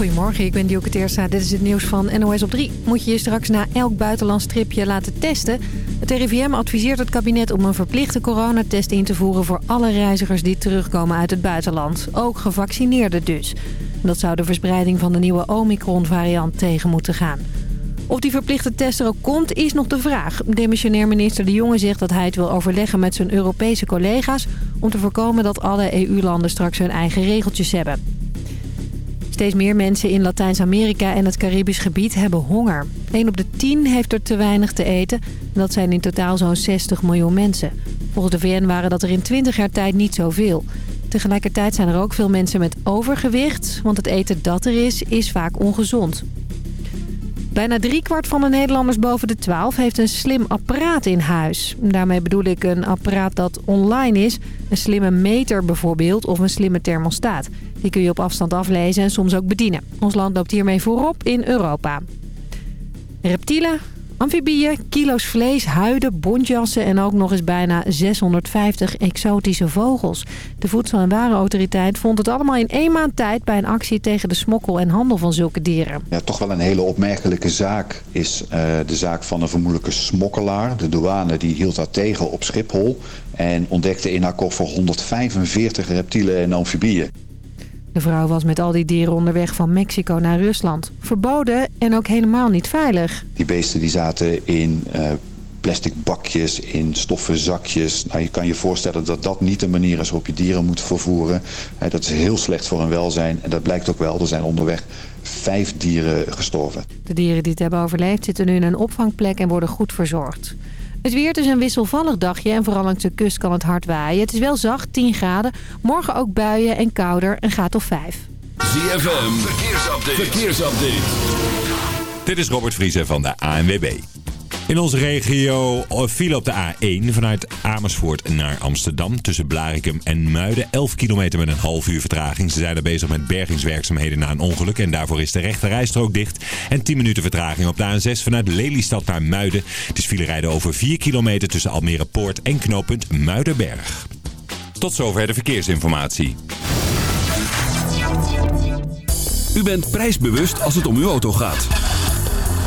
Goedemorgen, ik ben Dioke Teersa. Dit is het nieuws van NOS op 3. Moet je je straks na elk buitenlands tripje laten testen? Het RIVM adviseert het kabinet om een verplichte coronatest in te voeren... voor alle reizigers die terugkomen uit het buitenland. Ook gevaccineerden dus. Dat zou de verspreiding van de nieuwe Omicron-variant tegen moeten gaan. Of die verplichte test er ook komt, is nog de vraag. Demissionair minister De Jonge zegt dat hij het wil overleggen met zijn Europese collega's... om te voorkomen dat alle EU-landen straks hun eigen regeltjes hebben. Steeds meer mensen in Latijns-Amerika en het Caribisch gebied hebben honger. 1 op de 10 heeft er te weinig te eten. Dat zijn in totaal zo'n 60 miljoen mensen. Volgens de VN waren dat er in 20 jaar tijd niet zoveel. Tegelijkertijd zijn er ook veel mensen met overgewicht... want het eten dat er is, is vaak ongezond. Bijna driekwart van de Nederlanders boven de 12 heeft een slim apparaat in huis. Daarmee bedoel ik een apparaat dat online is. Een slimme meter bijvoorbeeld of een slimme thermostaat. Die kun je op afstand aflezen en soms ook bedienen. Ons land loopt hiermee voorop in Europa. Reptielen, amfibieën, kilo's vlees, huiden, bontjassen en ook nog eens bijna 650 exotische vogels. De Voedsel- en Warenautoriteit vond het allemaal in één maand tijd bij een actie tegen de smokkel en handel van zulke dieren. Ja, toch wel een hele opmerkelijke zaak is uh, de zaak van een vermoedelijke smokkelaar. De douane die hield dat tegen op Schiphol en ontdekte in haar koffer 145 reptielen en amfibieën. De vrouw was met al die dieren onderweg van Mexico naar Rusland. Verboden en ook helemaal niet veilig. Die beesten die zaten in uh, plastic bakjes, in stoffen zakjes. Nou, je kan je voorstellen dat dat niet de manier is waarop je dieren moet vervoeren. Uh, dat is heel slecht voor hun welzijn. En dat blijkt ook wel. Er zijn onderweg vijf dieren gestorven. De dieren die het hebben overleefd zitten nu in een opvangplek en worden goed verzorgd. Het weer is een wisselvallig dagje en vooral langs de kust kan het hard waaien. Het is wel zacht, 10 graden. Morgen ook buien en kouder, een graad of 5. ZFM, verkeersupdate. verkeersupdate. Dit is Robert Vriezen van de ANWB. In onze regio viel op de A1 vanuit Amersfoort naar Amsterdam. Tussen Blarikum en Muiden. 11 kilometer met een half uur vertraging. Ze zijn er bezig met bergingswerkzaamheden na een ongeluk. En daarvoor is de rechte rijstrook dicht. En 10 minuten vertraging op de A6 vanuit Lelystad naar Muiden. Het is file rijden over 4 kilometer tussen Almere Poort en knooppunt Muidenberg. Tot zover de verkeersinformatie. U bent prijsbewust als het om uw auto gaat.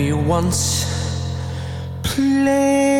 Me once. Play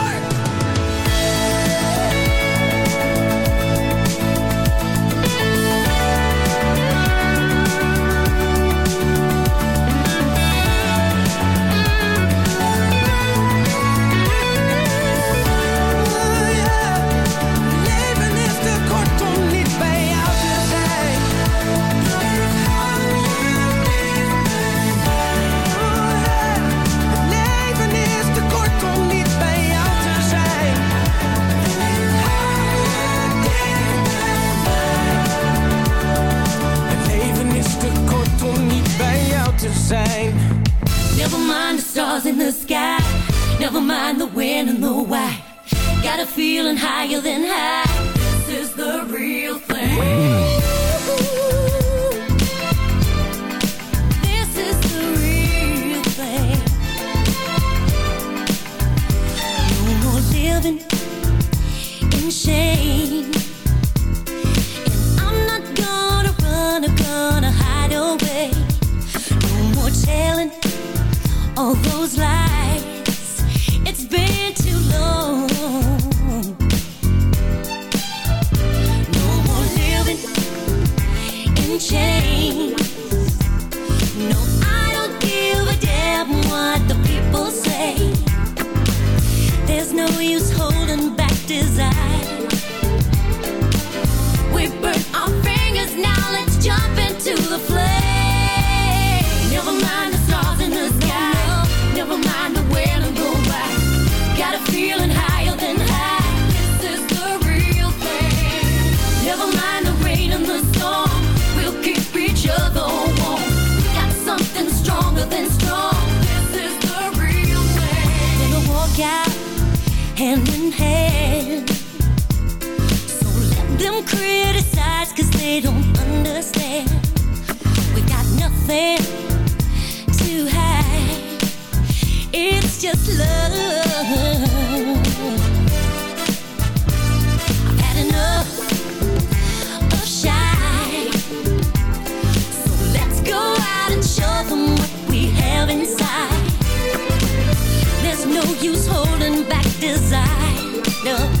Te. Never mind the stars in the sky. Never mind the when and the why. Got a feeling higher than high. This is the real thing. Hmm. All those lies. It's been too long. No more living in chains. No, I don't give a damn what the people say. There's no use holding back desire. So let them they don't understand. We got nothing to hide. It's just love. I've had enough of shy. So let's go out and show them what we have inside. There's no use holding back desire. 能。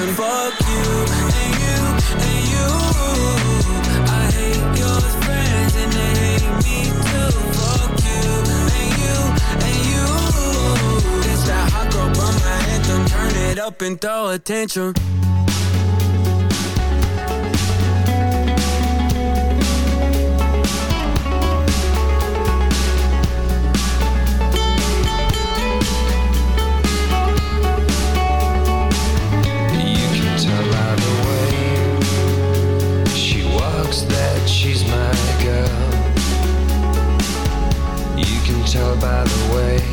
attention. Fuck you and you and you. I hate your friends and they hate me too. Fuck you and you and you. This that hot girl bummer anthem. Turn it up and throw attention. By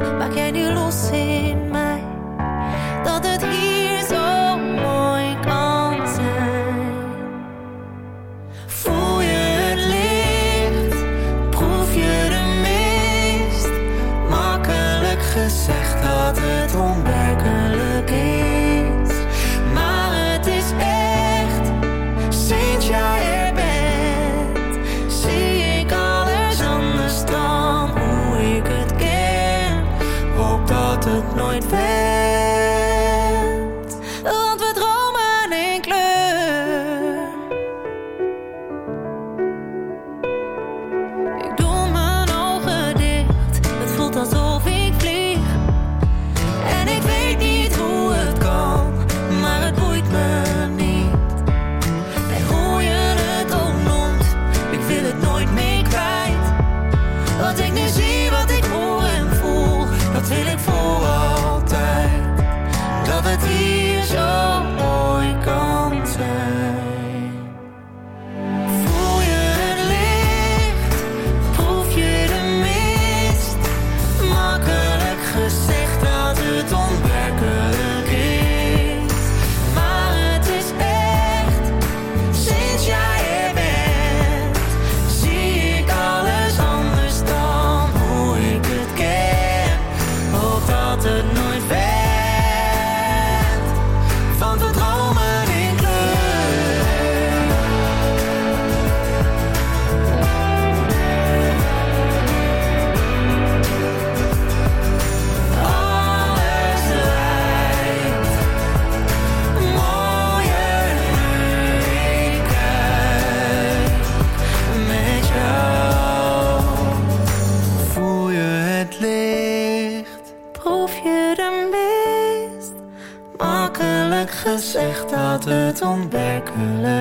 maar jij nu los is. Dat het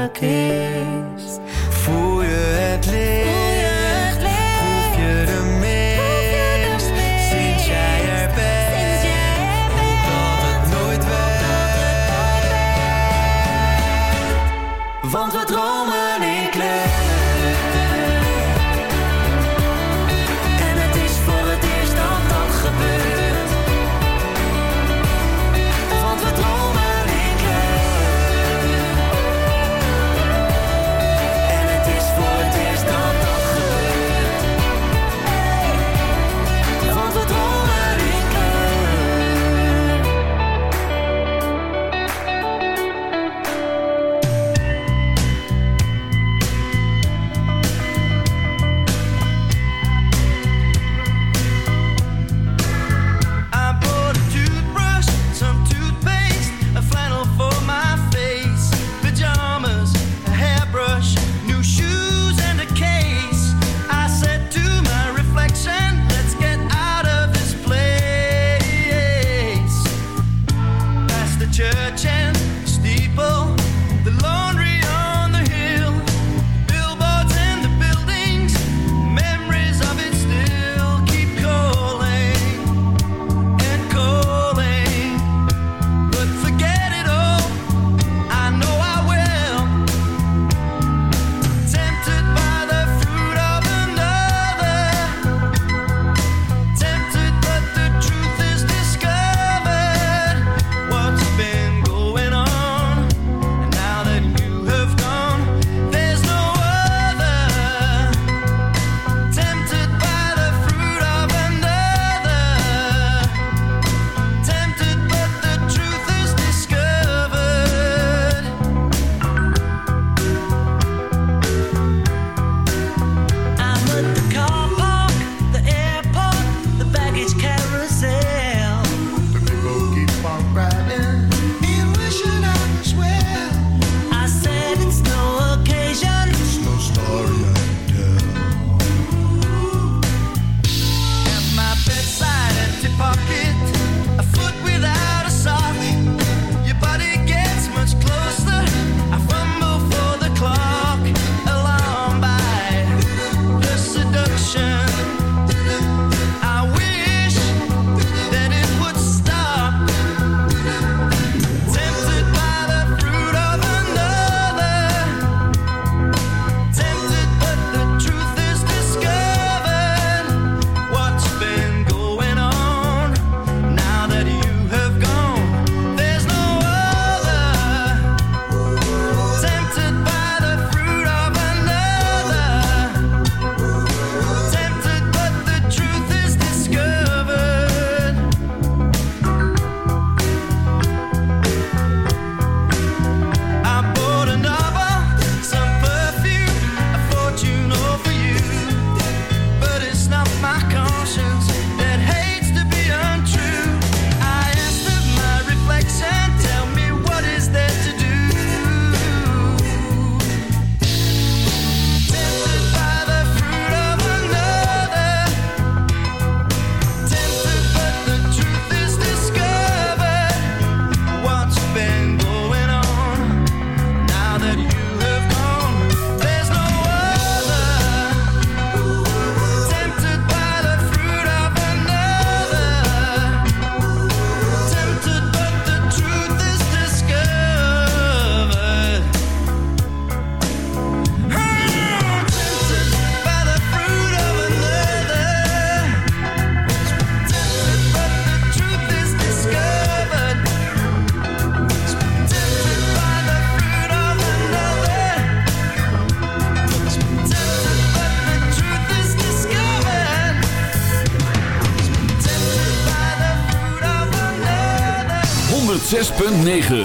9.